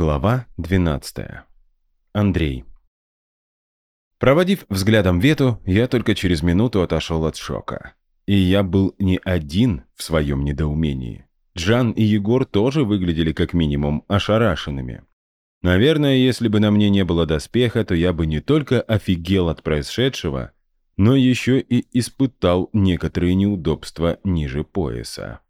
Глава 12. Андрей. Проводив взглядом Вету, я только через минуту отошел от шока. И я был не один в своем недоумении. Джан и Егор тоже выглядели как минимум ошарашенными. Наверное, если бы на мне не было доспеха, то я бы не только офигел от происшедшего, но еще и испытал некоторые неудобства ниже пояса.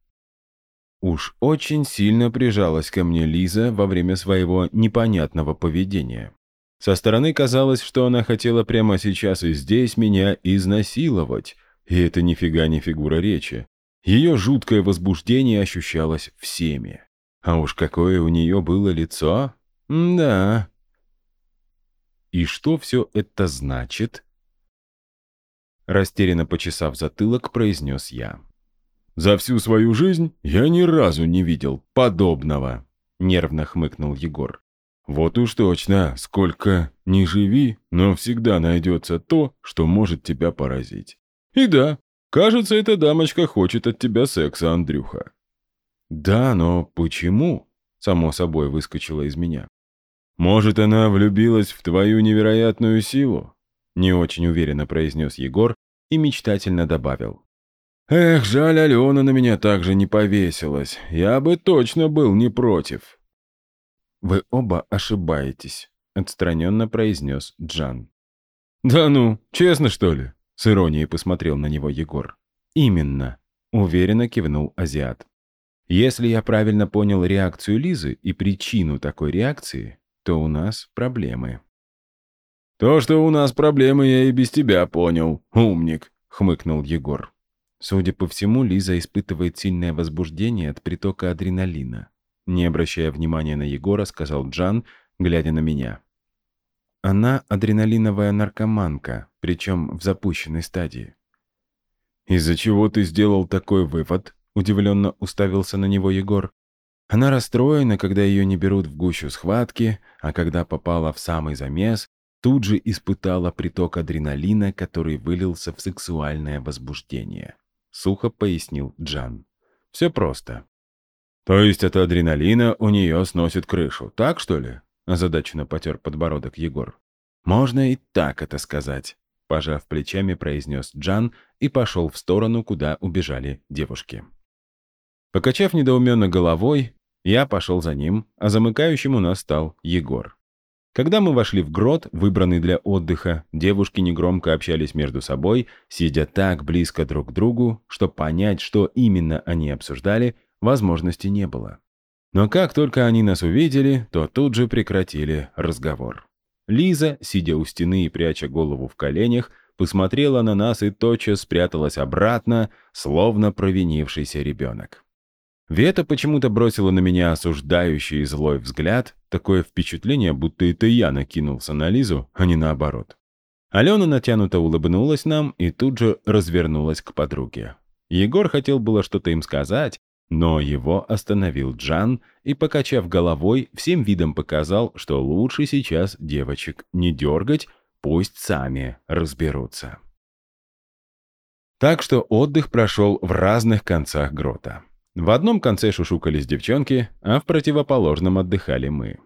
Уж очень сильно прижалась ко мне Лиза во время своего непонятного поведения. Со стороны казалось, что она хотела прямо сейчас и здесь меня изнасиловать, и это нифига не фигура речи. Ее жуткое возбуждение ощущалось всеми. А уж какое у нее было лицо? да. И что все это значит? Растерянно почесав затылок, произнес я. За всю свою жизнь я ни разу не видел подобного», — нервно хмыкнул Егор. «Вот уж точно, сколько не живи, но всегда найдется то, что может тебя поразить. И да, кажется, эта дамочка хочет от тебя секса, Андрюха». «Да, но почему?» — само собой выскочило из меня. «Может, она влюбилась в твою невероятную силу?» — не очень уверенно произнес Егор и мечтательно добавил. Эх, жаль, Алена на меня также не повесилась. Я бы точно был не против. Вы оба ошибаетесь, отстраненно произнес Джан. Да ну, честно что ли? С иронией посмотрел на него Егор. Именно, уверенно кивнул азиат. Если я правильно понял реакцию Лизы и причину такой реакции, то у нас проблемы. То, что у нас проблемы, я и без тебя понял, умник, хмыкнул Егор. Судя по всему, Лиза испытывает сильное возбуждение от притока адреналина. Не обращая внимания на Егора, сказал Джан, глядя на меня. Она адреналиновая наркоманка, причем в запущенной стадии. «Из-за чего ты сделал такой вывод?» – удивленно уставился на него Егор. Она расстроена, когда ее не берут в гущу схватки, а когда попала в самый замес, тут же испытала приток адреналина, который вылился в сексуальное возбуждение сухо пояснил Джан. Все просто. То есть от адреналина у нее сносит крышу, так что ли? Озадаченно потер подбородок Егор. Можно и так это сказать, пожав плечами, произнес Джан и пошел в сторону, куда убежали девушки. Покачав недоуменно головой, я пошел за ним, а замыкающим у нас стал Егор. Когда мы вошли в грот, выбранный для отдыха, девушки негромко общались между собой, сидя так близко друг к другу, что понять, что именно они обсуждали, возможности не было. Но как только они нас увидели, то тут же прекратили разговор. Лиза, сидя у стены и пряча голову в коленях, посмотрела на нас и тотчас спряталась обратно, словно провинившийся ребенок. Вета почему-то бросила на меня осуждающий и злой взгляд, такое впечатление, будто это я накинулся на Лизу, а не наоборот. Алена натянуто улыбнулась нам и тут же развернулась к подруге. Егор хотел было что-то им сказать, но его остановил Джан и, покачав головой, всем видом показал, что лучше сейчас девочек не дергать, пусть сами разберутся. Так что отдых прошел в разных концах грота. В одном конце шушукались девчонки, а в противоположном отдыхали мы.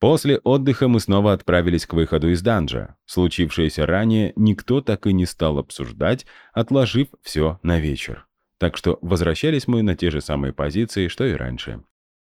После отдыха мы снова отправились к выходу из данжа. Случившееся ранее никто так и не стал обсуждать, отложив все на вечер. Так что возвращались мы на те же самые позиции, что и раньше.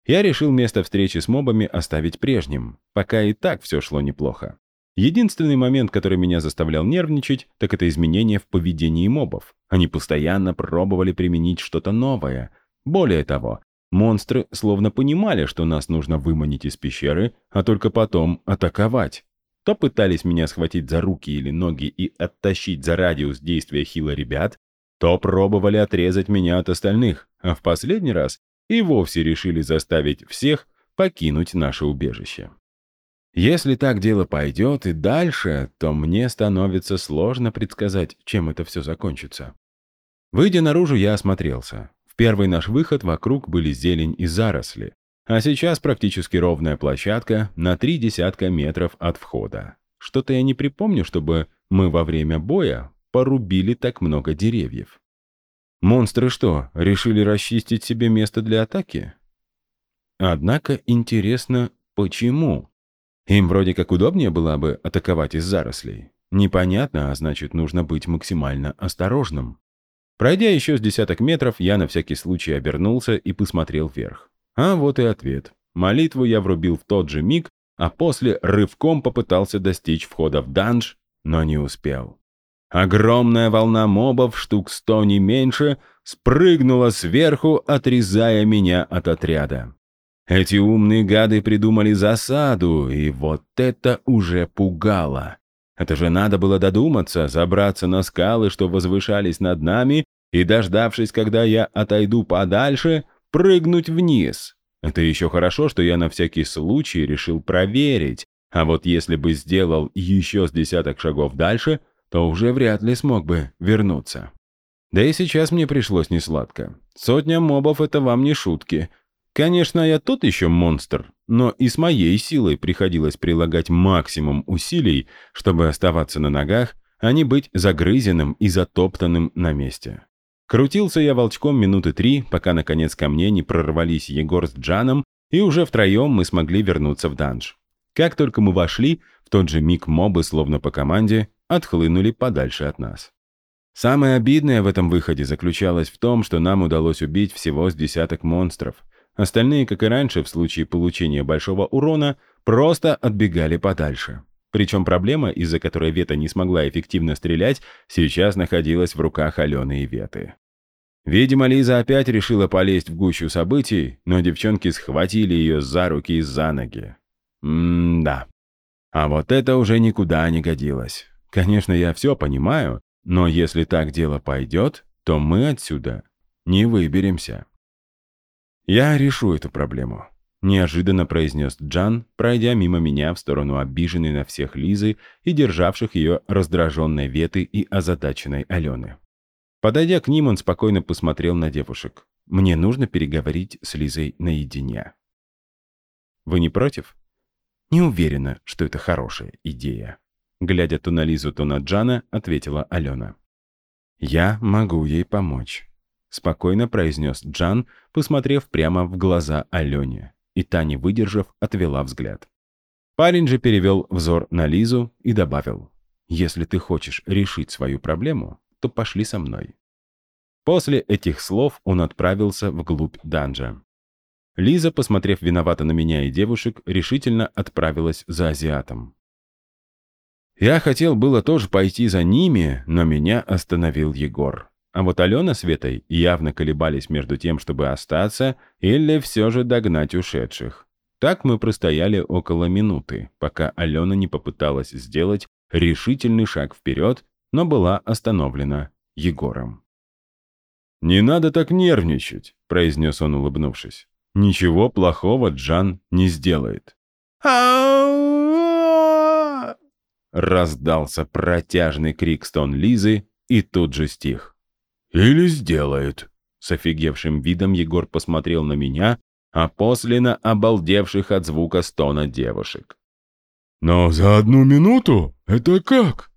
Я решил место встречи с мобами оставить прежним, пока и так все шло неплохо. Единственный момент, который меня заставлял нервничать, так это изменения в поведении мобов. Они постоянно пробовали применить что-то новое, более того, монстры словно понимали, что нас нужно выманить из пещеры, а только потом атаковать. То пытались меня схватить за руки или ноги и оттащить за радиус действия хила ребят, то пробовали отрезать меня от остальных, а в последний раз и вовсе решили заставить всех покинуть наше убежище. Если так дело пойдет и дальше, то мне становится сложно предсказать, чем это все закончится. Выйдя наружу, я осмотрелся первый наш выход вокруг были зелень и заросли, а сейчас практически ровная площадка на три десятка метров от входа. Что-то я не припомню, чтобы мы во время боя порубили так много деревьев. Монстры что, решили расчистить себе место для атаки? Однако интересно, Почему? Им вроде как удобнее было бы атаковать из зарослей. Непонятно, а значит, нужно быть максимально осторожным. Пройдя еще с десяток метров, я на всякий случай обернулся и посмотрел вверх. А вот и ответ. Молитву я врубил в тот же миг, а после рывком попытался достичь входа в данж, но не успел. Огромная волна мобов, штук сто не меньше, спрыгнула сверху, отрезая меня от отряда. Эти умные гады придумали засаду, и вот это уже пугало. Это же надо было додуматься, забраться на скалы, что возвышались над нами, и, дождавшись, когда я отойду подальше, прыгнуть вниз. Это еще хорошо, что я на всякий случай решил проверить, а вот если бы сделал еще с десяток шагов дальше, то уже вряд ли смог бы вернуться. Да и сейчас мне пришлось несладко. Сотня мобов — это вам не шутки. Конечно, я тот еще монстр, но и с моей силой приходилось прилагать максимум усилий, чтобы оставаться на ногах, а не быть загрызенным и затоптанным на месте. Крутился я волчком минуты три, пока наконец ко мне не прорвались Егор с Джаном, и уже втроем мы смогли вернуться в данж. Как только мы вошли, в тот же миг мобы, словно по команде, отхлынули подальше от нас. Самое обидное в этом выходе заключалось в том, что нам удалось убить всего с десяток монстров. Остальные, как и раньше, в случае получения большого урона, просто отбегали подальше. Причем проблема, из-за которой Вета не смогла эффективно стрелять, сейчас находилась в руках Алены и Веты. Видимо, Лиза опять решила полезть в гущу событий, но девчонки схватили ее за руки и за ноги. М-да. А вот это уже никуда не годилось. Конечно, я все понимаю, но если так дело пойдет, то мы отсюда не выберемся. Я решу эту проблему. Неожиданно произнес Джан, пройдя мимо меня в сторону обиженной на всех Лизы и державших ее раздраженной Веты и озадаченной Алены. Подойдя к ним, он спокойно посмотрел на девушек. «Мне нужно переговорить с Лизой наедине». «Вы не против?» «Не уверена, что это хорошая идея». Глядя то на Лизу, то на Джана, ответила Алена. «Я могу ей помочь», — спокойно произнес Джан, посмотрев прямо в глаза Алене и та, не выдержав, отвела взгляд. Парень же перевел взор на Лизу и добавил, «Если ты хочешь решить свою проблему, то пошли со мной». После этих слов он отправился вглубь данжа. Лиза, посмотрев виновато на меня и девушек, решительно отправилась за азиатом. Я хотел было тоже пойти за ними, но меня остановил Егор. А вот Алена с Светой явно колебались между тем, чтобы остаться или все же догнать ушедших. Так мы простояли около минуты, пока Алена не попыталась сделать решительный шаг вперед, но была остановлена Егором. «Не надо так нервничать», — произнес он, улыбнувшись. «Ничего плохого Джан не сделает». Раздался протяжный крик стон Лизы и тут же стих. «Или сделает». С офигевшим видом Егор посмотрел на меня, а после на обалдевших от звука стона девушек. «Но за одну минуту? Это как?»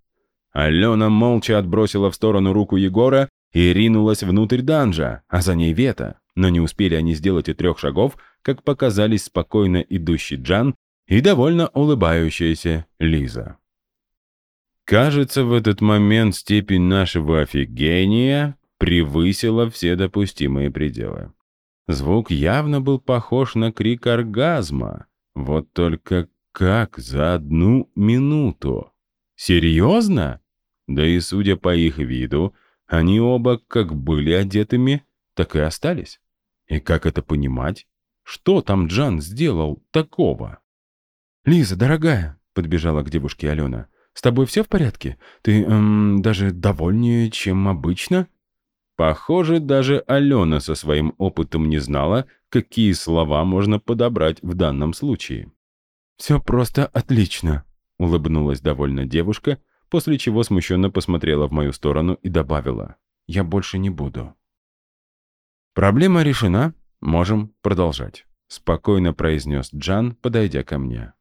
Алена молча отбросила в сторону руку Егора и ринулась внутрь данжа, а за ней Вета. Но не успели они сделать и трех шагов, как показались спокойно идущий Джан и довольно улыбающаяся Лиза. Кажется, в этот момент степень нашего офигения превысила все допустимые пределы. Звук явно был похож на крик оргазма. Вот только как за одну минуту? Серьезно? Да и судя по их виду, они оба как были одетыми, так и остались. И как это понимать? Что там Джан сделал такого? «Лиза, дорогая», — подбежала к девушке Алена, — «с тобой все в порядке? Ты эм, даже довольнее, чем обычно?» Похоже, даже Алена со своим опытом не знала, какие слова можно подобрать в данном случае. «Все просто отлично», — улыбнулась довольно девушка, после чего смущенно посмотрела в мою сторону и добавила. «Я больше не буду». «Проблема решена, можем продолжать», — спокойно произнес Джан, подойдя ко мне.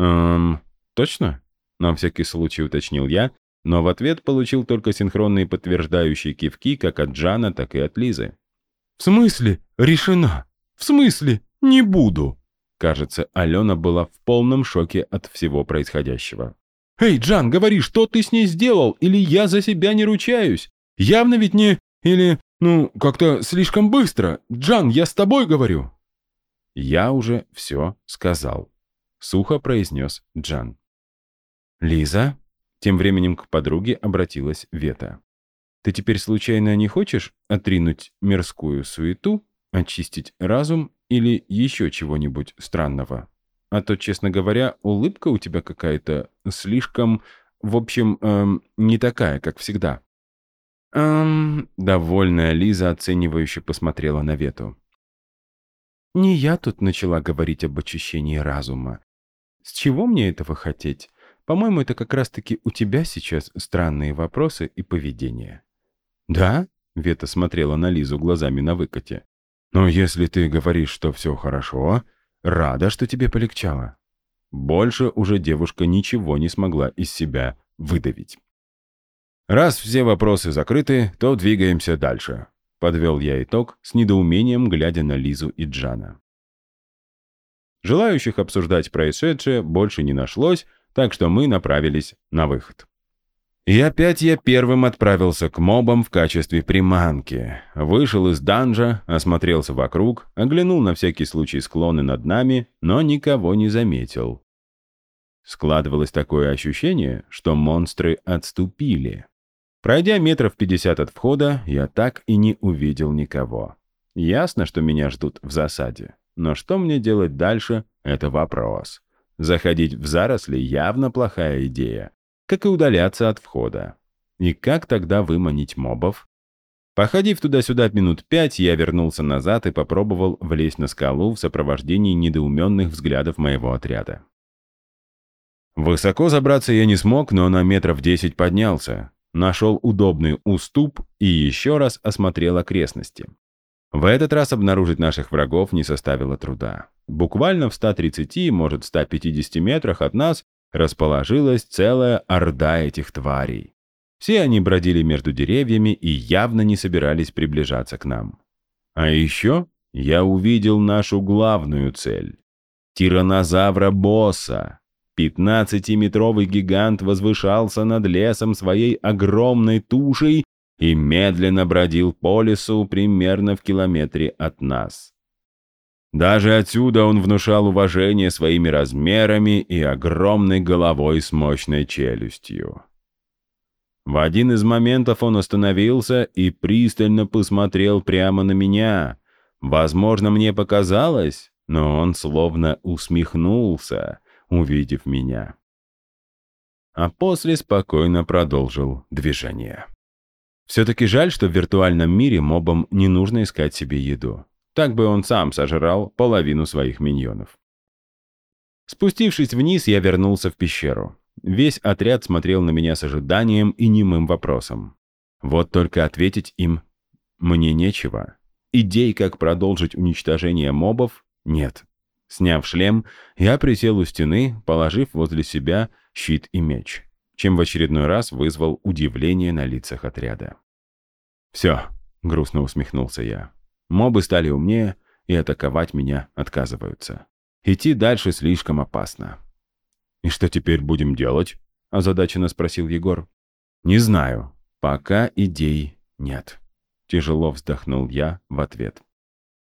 «Эм, точно?» — на всякий случай уточнил я, но в ответ получил только синхронные подтверждающие кивки как от Джана, так и от Лизы. «В смысле? Решена? В смысле? Не буду!» Кажется, Алена была в полном шоке от всего происходящего. «Эй, Джан, говори, что ты с ней сделал? Или я за себя не ручаюсь? Явно ведь не... Или, ну, как-то слишком быстро. Джан, я с тобой говорю». «Я уже все сказал», — сухо произнес Джан. «Лиза?» — тем временем к подруге обратилась Вета. «Ты теперь случайно не хочешь отринуть мирскую суету, очистить разум или еще чего-нибудь странного? А то, честно говоря, улыбка у тебя какая-то слишком, в общем, эм, не такая, как всегда». «Эм...» — довольная Лиза оценивающе посмотрела на Вету. «Не я тут начала говорить об очищении разума. С чего мне этого хотеть? По-моему, это как раз-таки у тебя сейчас странные вопросы и поведение». «Да?» — Вета смотрела на Лизу глазами на выкате. «Но если ты говоришь, что все хорошо, рада, что тебе полегчало». Больше уже девушка ничего не смогла из себя выдавить. «Раз все вопросы закрыты, то двигаемся дальше», — подвел я итог с недоумением, глядя на Лизу и Джана. Желающих обсуждать происшедшее больше не нашлось, так что мы направились на выход. И опять я первым отправился к мобам в качестве приманки. Вышел из данжа, осмотрелся вокруг, оглянул на всякий случай склоны над нами, но никого не заметил. Складывалось такое ощущение, что монстры отступили. Пройдя метров пятьдесят от входа, я так и не увидел никого. Ясно, что меня ждут в засаде. Но что мне делать дальше — это вопрос. Заходить в заросли явно плохая идея, как и удаляться от входа. И как тогда выманить мобов? Походив туда-сюда минут пять, я вернулся назад и попробовал влезть на скалу в сопровождении недоуменных взглядов моего отряда. Высоко забраться я не смог, но на метров десять поднялся. Нашел удобный уступ и еще раз осмотрел окрестности. В этот раз обнаружить наших врагов не составило труда. Буквально в 130, может 150 метрах от нас расположилась целая орда этих тварей. Все они бродили между деревьями и явно не собирались приближаться к нам. А еще я увидел нашу главную цель — тиранозавра-босса. Пятнадцатиметровый гигант возвышался над лесом своей огромной тушей и медленно бродил по лесу примерно в километре от нас. Даже отсюда он внушал уважение своими размерами и огромной головой с мощной челюстью. В один из моментов он остановился и пристально посмотрел прямо на меня. Возможно, мне показалось, но он словно усмехнулся, увидев меня. А после спокойно продолжил движение. Все-таки жаль, что в виртуальном мире мобам не нужно искать себе еду. Так бы он сам сожрал половину своих миньонов. Спустившись вниз, я вернулся в пещеру. Весь отряд смотрел на меня с ожиданием и немым вопросом. Вот только ответить им мне нечего. Идей, как продолжить уничтожение мобов, нет. Сняв шлем, я присел у стены, положив возле себя щит и меч чем в очередной раз вызвал удивление на лицах отряда. «Все», — грустно усмехнулся я. «Мобы стали умнее и атаковать меня отказываются. Идти дальше слишком опасно». «И что теперь будем делать?» — озадаченно спросил Егор. «Не знаю. Пока идей нет». Тяжело вздохнул я в ответ.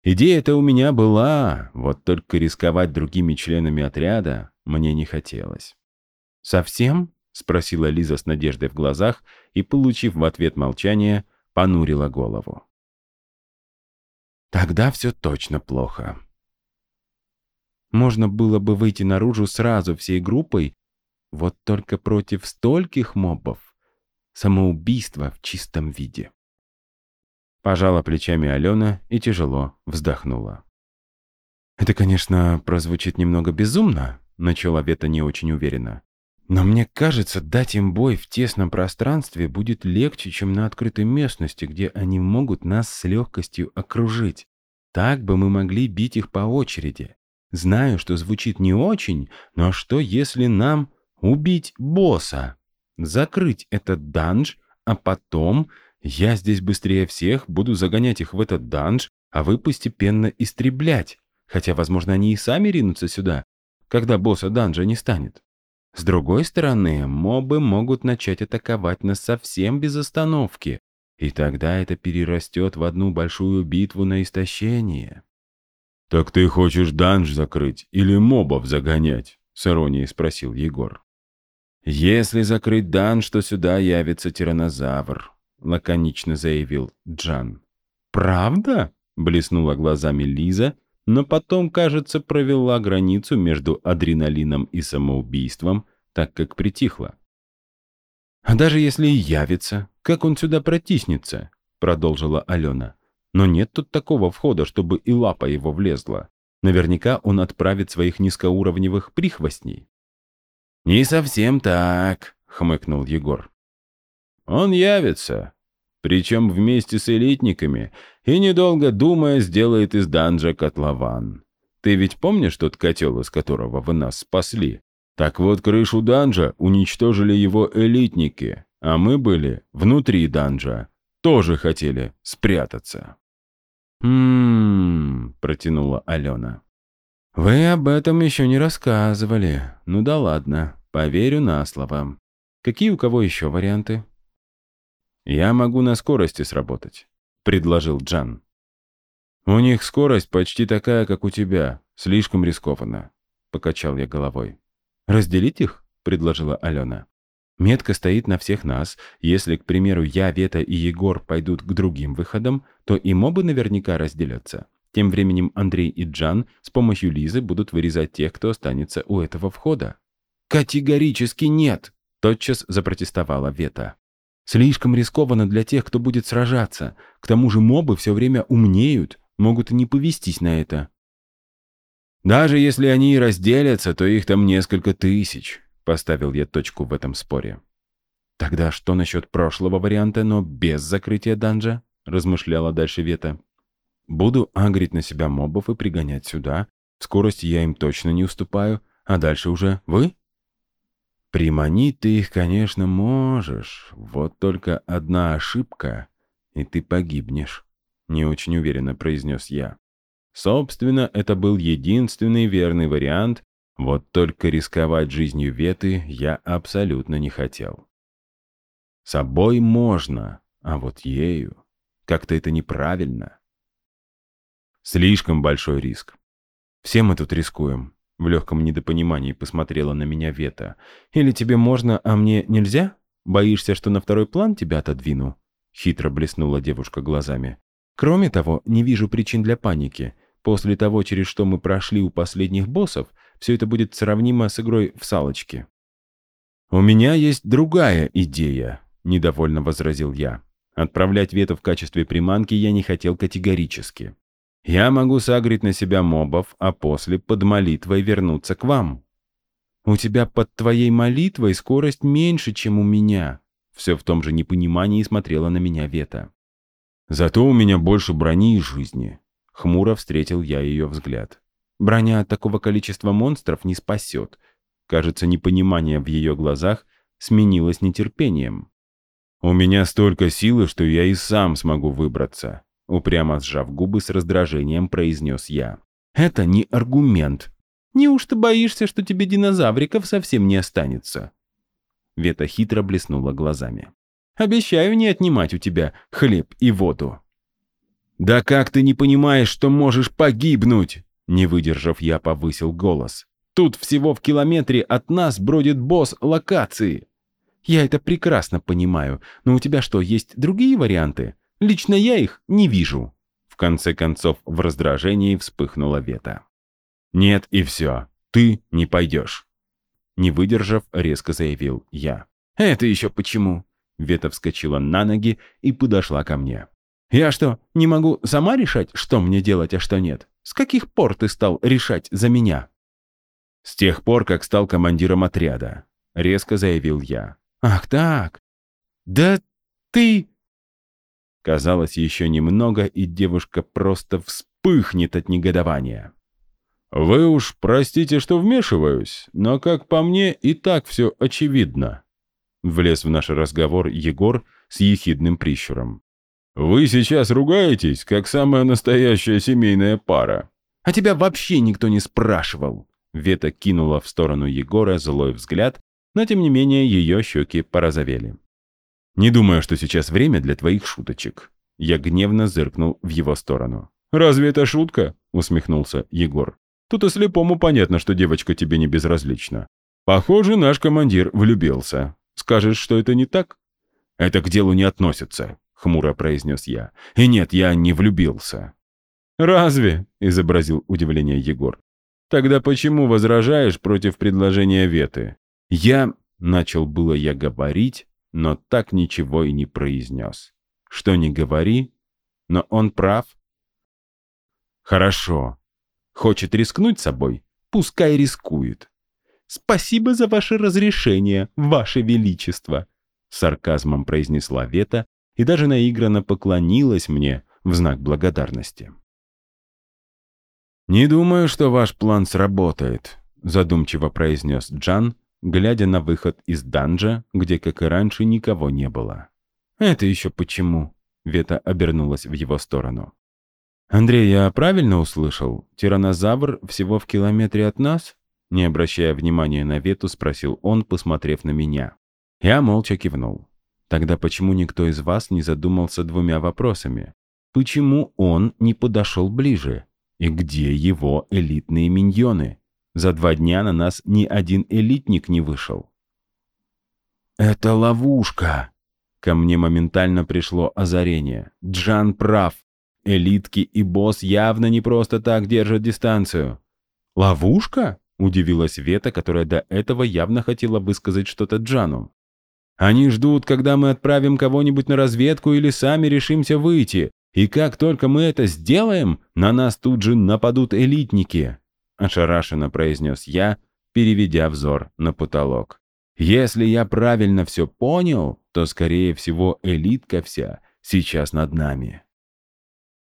Идея-то у меня была, вот только рисковать другими членами отряда мне не хотелось. «Совсем?» — спросила Лиза с надеждой в глазах и, получив в ответ молчание, понурила голову. «Тогда все точно плохо. Можно было бы выйти наружу сразу всей группой, вот только против стольких мобов самоубийство в чистом виде». Пожала плечами Алена и тяжело вздохнула. «Это, конечно, прозвучит немного безумно», — начала Вета не очень уверенно. Но мне кажется, дать им бой в тесном пространстве будет легче, чем на открытой местности, где они могут нас с легкостью окружить. Так бы мы могли бить их по очереди. Знаю, что звучит не очень, но что если нам убить босса? Закрыть этот данж, а потом я здесь быстрее всех буду загонять их в этот данж, а вы постепенно истреблять. хотя, возможно, они и сами ринутся сюда, когда босса данжа не станет. С другой стороны, мобы могут начать атаковать нас совсем без остановки, и тогда это перерастет в одну большую битву на истощение. «Так ты хочешь данж закрыть или мобов загонять?» — с иронией спросил Егор. «Если закрыть данж, то сюда явится тиранозавр», — лаконично заявил Джан. «Правда?» — блеснула глазами Лиза, но потом, кажется, провела границу между адреналином и самоубийством, так как притихла. «А даже если и явится, как он сюда протиснется?» — продолжила Алена. «Но нет тут такого входа, чтобы и лапа его влезла. Наверняка он отправит своих низкоуровневых прихвостней». «Не совсем так», — хмыкнул Егор. «Он явится, причем вместе с элитниками, и, недолго думая, сделает из данжа котлован. Ты ведь помнишь тот котел, из которого вы нас спасли? Так вот, крышу данжа уничтожили его элитники, а мы были внутри данжа, тоже хотели спрятаться. «М-м-м», протянула Алена. «Вы об этом еще не рассказывали. Ну да ладно, поверю на слово. Какие у кого еще варианты?» «Я могу на скорости сработать», — предложил Джан. «У них скорость почти такая, как у тебя. Слишком рискованно», — покачал я головой. «Разделить их?» — предложила Алена. «Метка стоит на всех нас. Если, к примеру, я, Вета и Егор пойдут к другим выходам, то и мобы наверняка разделятся. Тем временем Андрей и Джан с помощью Лизы будут вырезать тех, кто останется у этого входа». «Категорически нет!» — тотчас запротестовала Вета. «Слишком рискованно для тех, кто будет сражаться. К тому же мобы все время умнеют, могут и не повестись на это». Даже если они и разделятся, то их там несколько тысяч. Поставил я точку в этом споре. Тогда что насчет прошлого варианта, но без закрытия данжа? Размышляла дальше Вета. Буду агрить на себя мобов и пригонять сюда. В скорости я им точно не уступаю. А дальше уже вы? Приманить ты их, конечно, можешь. Вот только одна ошибка, и ты погибнешь. Не очень уверенно произнес я. Собственно, это был единственный верный вариант, вот только рисковать жизнью Веты я абсолютно не хотел. Собой можно, а вот ею как-то это неправильно. Слишком большой риск. Все мы тут рискуем. В легком недопонимании посмотрела на меня Вета. Или тебе можно, а мне нельзя? Боишься, что на второй план тебя отодвину? Хитро блеснула девушка глазами. Кроме того, не вижу причин для паники. После того, через что мы прошли у последних боссов, все это будет сравнимо с игрой в салочки. «У меня есть другая идея», — недовольно возразил я. Отправлять Вету в качестве приманки я не хотел категорически. Я могу сагрить на себя мобов, а после под молитвой вернуться к вам. У тебя под твоей молитвой скорость меньше, чем у меня. Все в том же непонимании смотрела на меня Вета. Зато у меня больше брони и жизни. Хмуро встретил я ее взгляд. Броня от такого количества монстров не спасет. Кажется, непонимание в ее глазах сменилось нетерпением. «У меня столько силы, что я и сам смогу выбраться», упрямо сжав губы с раздражением, произнес я. «Это не аргумент. Неужто боишься, что тебе динозавриков совсем не останется?» Вета хитро блеснула глазами. «Обещаю не отнимать у тебя хлеб и воду». «Да как ты не понимаешь, что можешь погибнуть?» Не выдержав, я повысил голос. «Тут всего в километре от нас бродит босс локации». «Я это прекрасно понимаю, но у тебя что, есть другие варианты? Лично я их не вижу». В конце концов, в раздражении вспыхнула Вета. «Нет, и все. Ты не пойдешь». Не выдержав, резко заявил я. «Это еще почему?» Вета вскочила на ноги и подошла ко мне. Я что, не могу сама решать, что мне делать, а что нет? С каких пор ты стал решать за меня? С тех пор, как стал командиром отряда, резко заявил я. Ах так. Да ты... Казалось, еще немного, и девушка просто вспыхнет от негодования. «Вы уж простите, что вмешиваюсь, но, как по мне, и так все очевидно», — влез в наш разговор Егор с ехидным прищуром. «Вы сейчас ругаетесь, как самая настоящая семейная пара. А тебя вообще никто не спрашивал!» Вета кинула в сторону Егора злой взгляд, но тем не менее ее щеки порозовели. «Не думаю, что сейчас время для твоих шуточек». Я гневно зыркнул в его сторону. «Разве это шутка?» — усмехнулся Егор. «Тут и слепому понятно, что девочка тебе не безразлична. Похоже, наш командир влюбился. Скажешь, что это не так?» «Это к делу не относится», — хмуро произнес я. «И нет, я не влюбился». «Разве?» — изобразил удивление Егор. «Тогда почему возражаешь против предложения Веты?» «Я...» — начал было я говорить, но так ничего и не произнес. «Что не говори, но он прав». «Хорошо. Хочет рискнуть собой? Пускай рискует». «Спасибо за ваше разрешение, ваше величество», — сарказмом произнесла Вета и даже наигранно поклонилась мне в знак благодарности. «Не думаю, что ваш план сработает», — задумчиво произнес Джан, глядя на выход из данжа, где, как и раньше, никого не было. «Это еще почему?» — Вета обернулась в его сторону. «Андрей, я правильно услышал? Тиранозавр всего в километре от нас?» Не обращая внимания на Вету, спросил он, посмотрев на меня. Я молча кивнул. «Тогда почему никто из вас не задумался двумя вопросами? Почему он не подошел ближе? И где его элитные миньоны? За два дня на нас ни один элитник не вышел. «Это ловушка!» Ко мне моментально пришло озарение. Джан прав. Элитки и босс явно не просто так держат дистанцию. «Ловушка?» — удивилась Вета, которая до этого явно хотела высказать что-то Джану. «Они ждут, когда мы отправим кого-нибудь на разведку или сами решимся выйти. И как только мы это сделаем, на нас тут же нападут элитники», — ошарашенно произнес я, переведя взор на потолок. «Если я правильно все понял, то, скорее всего, элитка вся сейчас над нами».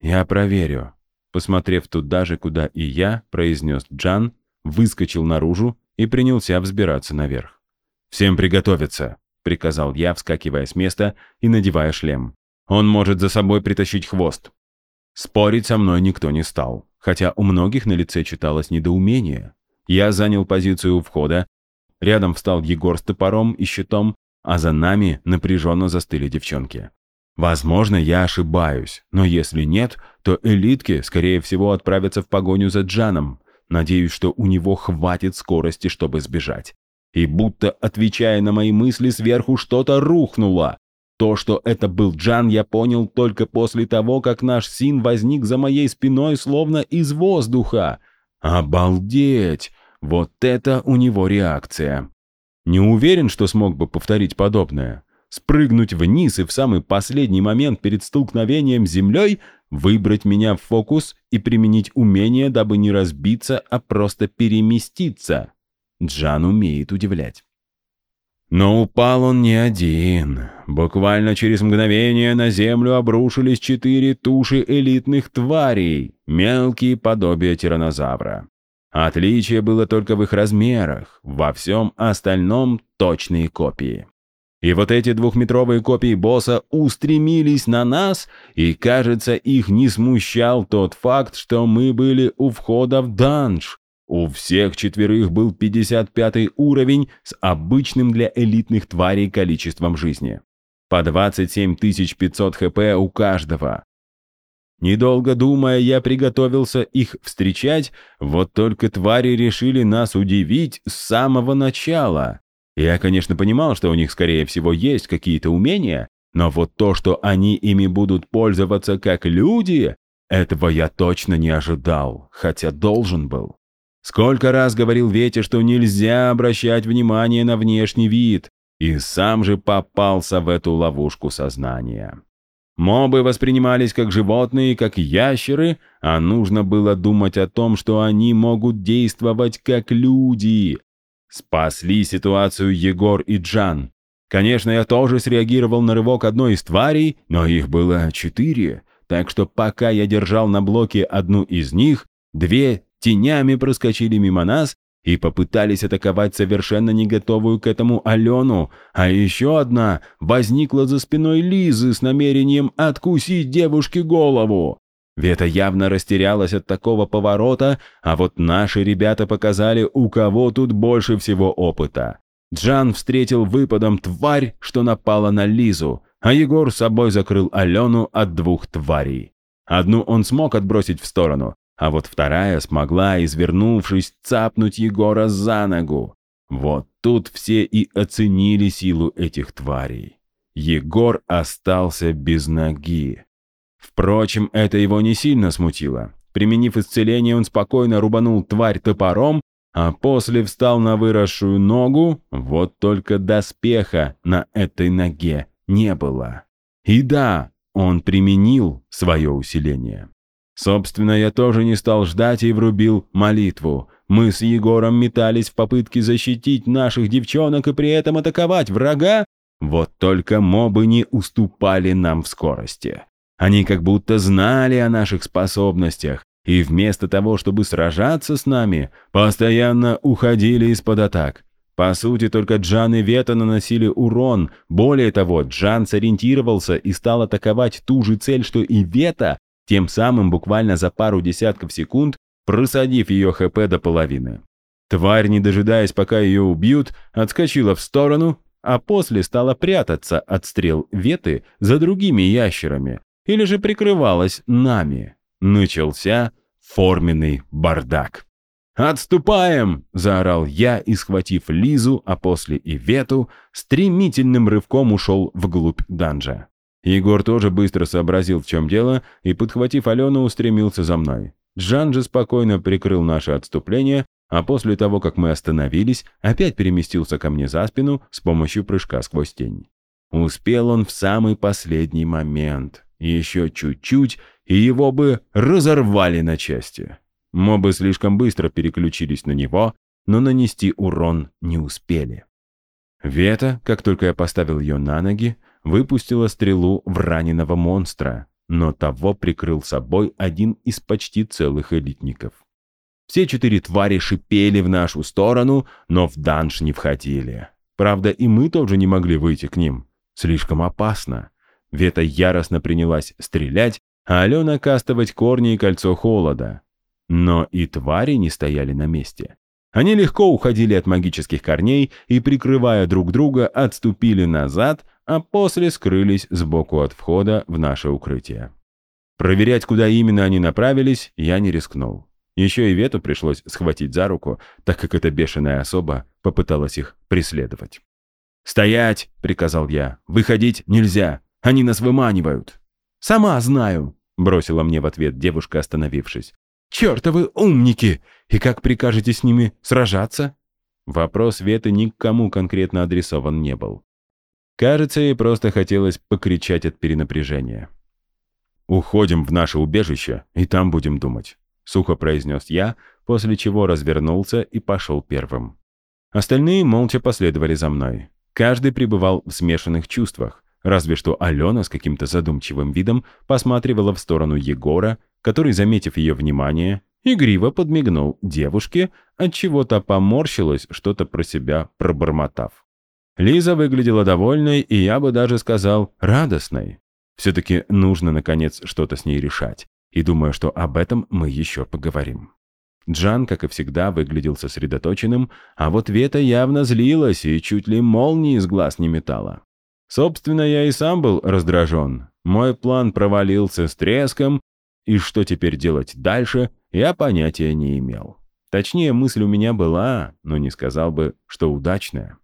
«Я проверю», — посмотрев туда же, куда и я, произнес Джан, выскочил наружу и принялся взбираться наверх. «Всем приготовиться», — приказал я, вскакивая с места и надевая шлем. Он может за собой притащить хвост. Спорить со мной никто не стал, хотя у многих на лице читалось недоумение. Я занял позицию у входа, рядом встал Егор с топором и щитом, а за нами напряженно застыли девчонки. Возможно, я ошибаюсь, но если нет, то элитки, скорее всего, отправятся в погоню за Джаном. Надеюсь, что у него хватит скорости, чтобы сбежать. И будто, отвечая на мои мысли, сверху что-то рухнуло. То, что это был Джан, я понял только после того, как наш Син возник за моей спиной словно из воздуха. Обалдеть! Вот это у него реакция. Не уверен, что смог бы повторить подобное. Спрыгнуть вниз и в самый последний момент перед столкновением с землей выбрать меня в фокус и применить умение, дабы не разбиться, а просто переместиться. Джан умеет удивлять. Но упал он не один. Буквально через мгновение на землю обрушились четыре туши элитных тварей, мелкие подобия тиранозавра. Отличие было только в их размерах, во всем остальном точные копии. И вот эти двухметровые копии босса устремились на нас, и, кажется, их не смущал тот факт, что мы были у входа в данж, у всех четверых был 55 уровень с обычным для элитных тварей количеством жизни. По 27 500 хп у каждого. Недолго думая, я приготовился их встречать, вот только твари решили нас удивить с самого начала. Я, конечно, понимал, что у них, скорее всего, есть какие-то умения, но вот то, что они ими будут пользоваться как люди, этого я точно не ожидал, хотя должен был. Сколько раз говорил Ветя, что нельзя обращать внимание на внешний вид, и сам же попался в эту ловушку сознания. Мобы воспринимались как животные, как ящеры, а нужно было думать о том, что они могут действовать как люди. Спасли ситуацию Егор и Джан. Конечно, я тоже среагировал на рывок одной из тварей, но их было четыре, так что пока я держал на блоке одну из них, две тенями проскочили мимо нас и попытались атаковать совершенно не готовую к этому Алену, а еще одна возникла за спиной Лизы с намерением откусить девушке голову. Вета явно растерялась от такого поворота, а вот наши ребята показали, у кого тут больше всего опыта. Джан встретил выпадом тварь, что напала на Лизу, а Егор собой закрыл Алену от двух тварей. Одну он смог отбросить в сторону, а вот вторая смогла, извернувшись, цапнуть Егора за ногу. Вот тут все и оценили силу этих тварей. Егор остался без ноги. Впрочем, это его не сильно смутило. Применив исцеление, он спокойно рубанул тварь топором, а после встал на выросшую ногу, вот только доспеха на этой ноге не было. И да, он применил свое усиление. Собственно, я тоже не стал ждать и врубил молитву. Мы с Егором метались в попытке защитить наших девчонок и при этом атаковать врага, вот только мобы не уступали нам в скорости. Они как будто знали о наших способностях, и вместо того, чтобы сражаться с нами, постоянно уходили из-под атак. По сути, только Джан и Вета наносили урон. Более того, Джан сориентировался и стал атаковать ту же цель, что и Вета, тем самым буквально за пару десятков секунд просадив ее ХП до половины. Тварь, не дожидаясь, пока ее убьют, отскочила в сторону, а после стала прятаться от стрел Веты за другими ящерами, или же прикрывалась нами. Начался форменный бардак. «Отступаем!» – заорал я и, схватив Лизу, а после и Вету, стремительным рывком ушел вглубь данжа. Егор тоже быстро сообразил, в чем дело, и, подхватив Алену, устремился за мной. Джан же спокойно прикрыл наше отступление, а после того, как мы остановились, опять переместился ко мне за спину с помощью прыжка сквозь тень. Успел он в самый последний момент. Еще чуть-чуть, и его бы разорвали на части. Мобы слишком быстро переключились на него, но нанести урон не успели. Вета, как только я поставил ее на ноги, выпустила стрелу в раненого монстра, но того прикрыл собой один из почти целых элитников. Все четыре твари шипели в нашу сторону, но в данж не входили. Правда, и мы тоже не могли выйти к ним. Слишком опасно. Вета яростно принялась стрелять, а Алена кастовать корни и кольцо холода. Но и твари не стояли на месте. Они легко уходили от магических корней и, прикрывая друг друга, отступили назад, а после скрылись сбоку от входа в наше укрытие. Проверять, куда именно они направились, я не рискнул. Еще и Вету пришлось схватить за руку, так как эта бешеная особа попыталась их преследовать. «Стоять!» — приказал я. «Выходить нельзя! Они нас выманивают!» «Сама знаю!» — бросила мне в ответ девушка, остановившись. «Чертовы умники! И как прикажете с ними сражаться?» Вопрос Веты никому конкретно адресован не был. Кажется, ей просто хотелось покричать от перенапряжения. «Уходим в наше убежище, и там будем думать», — сухо произнес я, после чего развернулся и пошел первым. Остальные молча последовали за мной. Каждый пребывал в смешанных чувствах, разве что Алена с каким-то задумчивым видом посматривала в сторону Егора, который, заметив ее внимание, игриво подмигнул девушке, отчего то поморщилась, что-то про себя пробормотав. Лиза выглядела довольной и, я бы даже сказал, радостной. Все-таки нужно, наконец, что-то с ней решать. И думаю, что об этом мы еще поговорим. Джан, как и всегда, выглядел сосредоточенным, а вот Вета явно злилась и чуть ли молнии из глаз не метала. Собственно, я и сам был раздражен. Мой план провалился с треском, и что теперь делать дальше, я понятия не имел. Точнее, мысль у меня была, но не сказал бы, что удачная.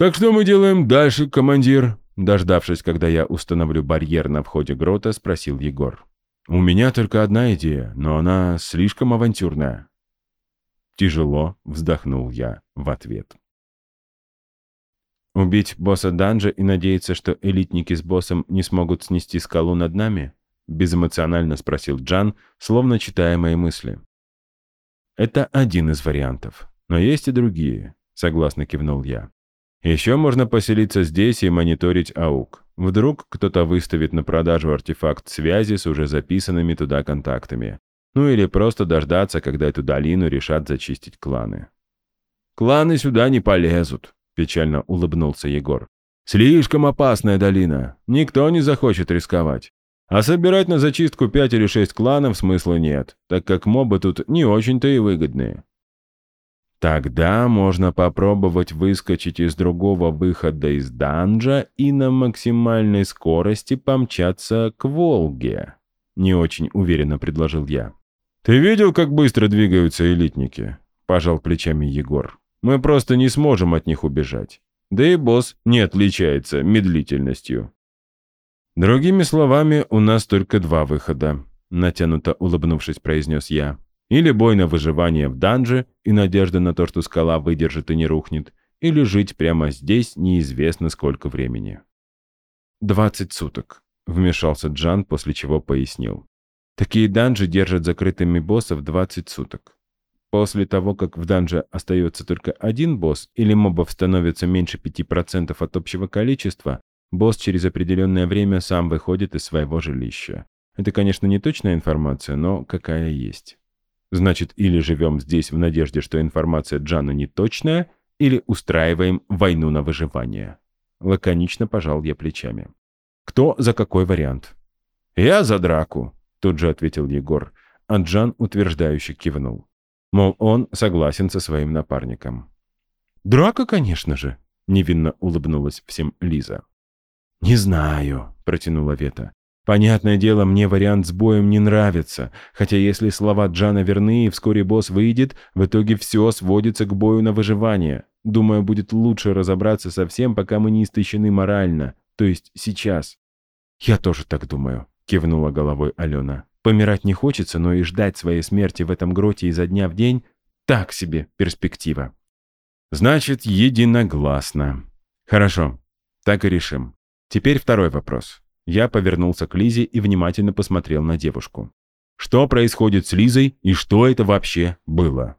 «Так что мы делаем дальше, командир?» Дождавшись, когда я установлю барьер на входе грота, спросил Егор. «У меня только одна идея, но она слишком авантюрная». Тяжело вздохнул я в ответ. «Убить босса данжа и надеяться, что элитники с боссом не смогут снести скалу над нами?» Безэмоционально спросил Джан, словно читая мои мысли. «Это один из вариантов, но есть и другие», — согласно кивнул я. Еще можно поселиться здесь и мониторить АУК. Вдруг кто-то выставит на продажу артефакт связи с уже записанными туда контактами. Ну или просто дождаться, когда эту долину решат зачистить кланы. «Кланы сюда не полезут», — печально улыбнулся Егор. «Слишком опасная долина. Никто не захочет рисковать. А собирать на зачистку пять или шесть кланов смысла нет, так как мобы тут не очень-то и выгодные. Тогда можно попробовать выскочить из другого выхода из данжа и на максимальной скорости помчаться к Волге. Не очень уверенно предложил я. «Ты видел, как быстро двигаются элитники?» Пожал плечами Егор. «Мы просто не сможем от них убежать. Да и босс не отличается медлительностью». «Другими словами, у нас только два выхода», натянуто улыбнувшись, произнес я. Или бой на выживание в данже и надежда на то, что скала выдержит и не рухнет, или жить прямо здесь неизвестно сколько времени. «Двадцать суток», — вмешался Джан, после чего пояснил. «Такие данжи держат закрытыми боссов 20 суток. После того, как в данже остается только один босс или мобов становится меньше 5% от общего количества, босс через определенное время сам выходит из своего жилища. Это, конечно, не точная информация, но какая есть. Значит, или живем здесь в надежде, что информация Джана не точная, или устраиваем войну на выживание. Лаконично пожал я плечами. Кто за какой вариант? Я за драку, тут же ответил Егор, а Джан утверждающе кивнул. Мол, он согласен со своим напарником. «Драка, конечно же», — невинно улыбнулась всем Лиза. «Не знаю», — протянула Вета. Понятное дело, мне вариант с боем не нравится, хотя если слова Джана верны и вскоре босс выйдет, в итоге все сводится к бою на выживание. Думаю, будет лучше разобраться со всем, пока мы не истощены морально, то есть сейчас. «Я тоже так думаю», — кивнула головой Алена. «Помирать не хочется, но и ждать своей смерти в этом гроте изо дня в день — так себе перспектива». «Значит, единогласно. Хорошо, так и решим. Теперь второй вопрос. Я повернулся к Лизе и внимательно посмотрел на девушку. Что происходит с Лизой и что это вообще было?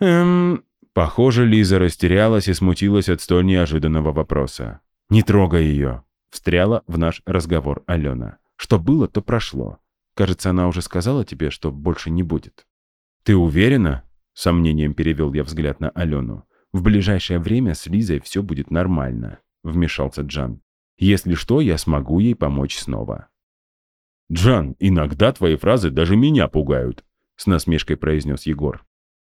Эм... Похоже, Лиза растерялась и смутилась от столь неожиданного вопроса. «Не трогай ее», — встряла в наш разговор Алена. «Что было, то прошло. Кажется, она уже сказала тебе, что больше не будет». «Ты уверена?» — сомнением перевел я взгляд на Алену. «В ближайшее время с Лизой все будет нормально», — вмешался Джан. Если что, я смогу ей помочь снова. «Джан, иногда твои фразы даже меня пугают», — с насмешкой произнес Егор.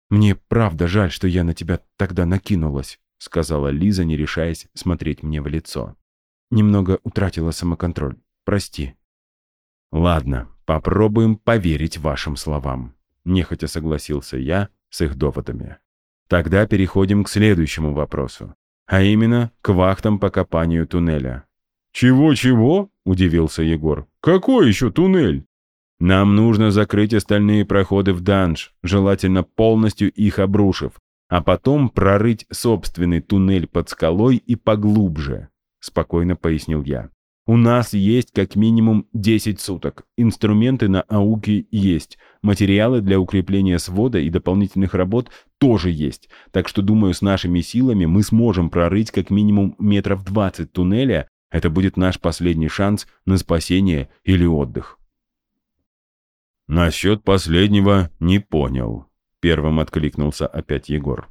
«Мне правда жаль, что я на тебя тогда накинулась», — сказала Лиза, не решаясь смотреть мне в лицо. «Немного утратила самоконтроль. Прости». «Ладно, попробуем поверить вашим словам», — нехотя согласился я с их доводами. Тогда переходим к следующему вопросу, а именно к вахтам по копанию туннеля. «Чего-чего?» – удивился Егор. «Какой еще туннель?» «Нам нужно закрыть остальные проходы в данж, желательно полностью их обрушив, а потом прорыть собственный туннель под скалой и поглубже», – спокойно пояснил я. «У нас есть как минимум 10 суток. Инструменты на ауке есть. Материалы для укрепления свода и дополнительных работ тоже есть. Так что, думаю, с нашими силами мы сможем прорыть как минимум метров 20 туннеля, это будет наш последний шанс на спасение или отдых. Насчет последнего не понял. Первым откликнулся опять Егор.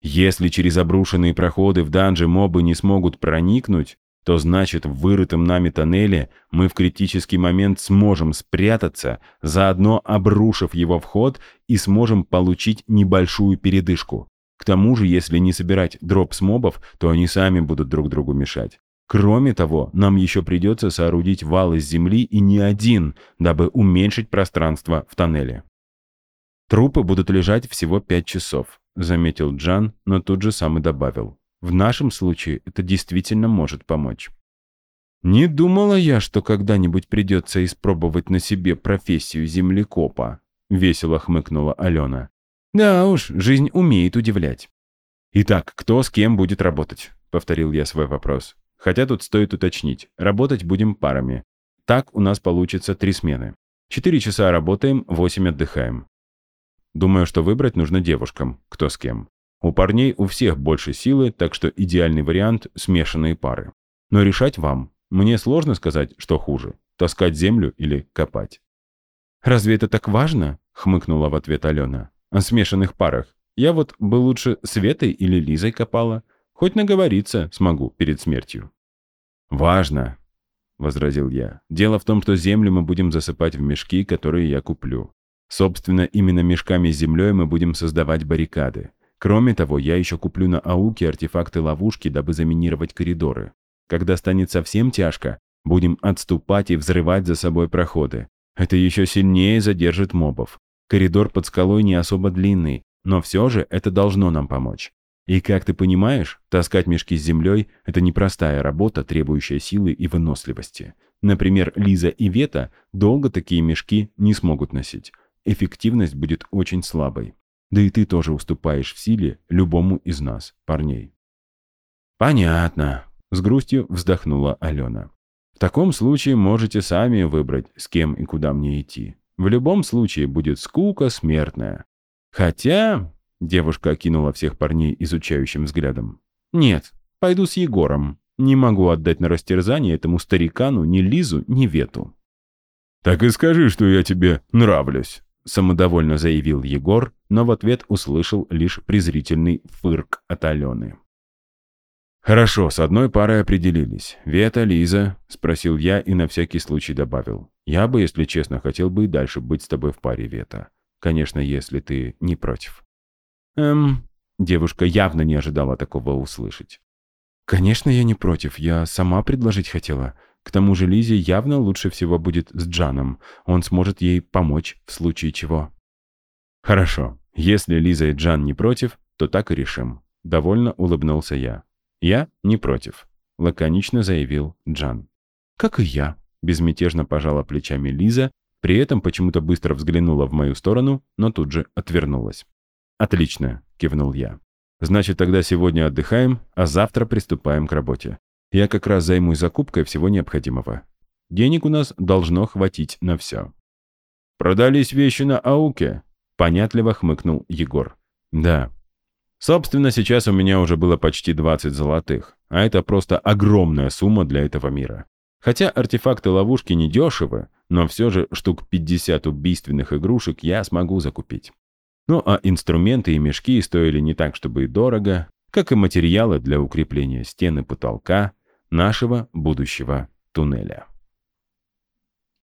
Если через обрушенные проходы в данже мобы не смогут проникнуть, то значит в вырытом нами тоннеле мы в критический момент сможем спрятаться, заодно обрушив его вход и сможем получить небольшую передышку. К тому же, если не собирать дроп с мобов, то они сами будут друг другу мешать. Кроме того, нам еще придется соорудить вал из земли и не один, дабы уменьшить пространство в тоннеле. Трупы будут лежать всего пять часов, заметил Джан, но тут же сам и добавил. В нашем случае это действительно может помочь. Не думала я, что когда-нибудь придется испробовать на себе профессию землекопа, весело хмыкнула Алена. Да уж, жизнь умеет удивлять. Итак, кто с кем будет работать? Повторил я свой вопрос. Хотя тут стоит уточнить, работать будем парами. Так у нас получится три смены. Четыре часа работаем, восемь отдыхаем. Думаю, что выбрать нужно девушкам, кто с кем. У парней у всех больше силы, так что идеальный вариант – смешанные пары. Но решать вам. Мне сложно сказать, что хуже – таскать землю или копать. «Разве это так важно?» – хмыкнула в ответ Алена. «О смешанных парах. Я вот бы лучше Светой или Лизой копала. Хоть наговориться смогу перед смертью. Важно. — возразил я. «Дело в том, что землю мы будем засыпать в мешки, которые я куплю. Собственно, именно мешками с землей мы будем создавать баррикады. Кроме того, я еще куплю на Ауке артефакты-ловушки, дабы заминировать коридоры. Когда станет совсем тяжко, будем отступать и взрывать за собой проходы. Это еще сильнее задержит мобов. Коридор под скалой не особо длинный, но все же это должно нам помочь. И как ты понимаешь, таскать мешки с землей – это непростая работа, требующая силы и выносливости. Например, Лиза и Вета долго такие мешки не смогут носить. Эффективность будет очень слабой. Да и ты тоже уступаешь в силе любому из нас, парней. «Понятно», — с грустью вздохнула Алена. «В таком случае можете сами выбрать, с кем и куда мне идти. В любом случае будет скука смертная. Хотя...» — девушка окинула всех парней изучающим взглядом. «Нет, пойду с Егором. Не могу отдать на растерзание этому старикану ни Лизу, ни Вету». «Так и скажи, что я тебе нравлюсь», — самодовольно заявил Егор, но в ответ услышал лишь презрительный фырк от Алены. «Хорошо, с одной парой определились. Вета, Лиза?» — спросил я и на всякий случай добавил. «Я бы, если честно, хотел бы и дальше быть с тобой в паре, Вета. Конечно, если ты не против». «Эм...» Девушка явно не ожидала такого услышать. «Конечно, я не против. Я сама предложить хотела. К тому же Лизе явно лучше всего будет с Джаном. Он сможет ей помочь в случае чего». «Хорошо. Если Лиза и Джан не против, то так и решим». Довольно улыбнулся я. «Я не против», — лаконично заявил Джан. «Как и я», — безмятежно пожала плечами Лиза, при этом почему-то быстро взглянула в мою сторону, но тут же отвернулась. «Отлично», — кивнул я. «Значит, тогда сегодня отдыхаем, а завтра приступаем к работе. Я как раз займусь закупкой всего необходимого. Денег у нас должно хватить на все». «Продались вещи на Ауке?» — понятливо хмыкнул Егор. «Да», Собственно, сейчас у меня уже было почти 20 золотых, а это просто огромная сумма для этого мира. Хотя артефакты ловушки не дешевы, но все же штук 50 убийственных игрушек я смогу закупить. Ну а инструменты и мешки стоили не так, чтобы и дорого, как и материалы для укрепления стены потолка нашего будущего туннеля.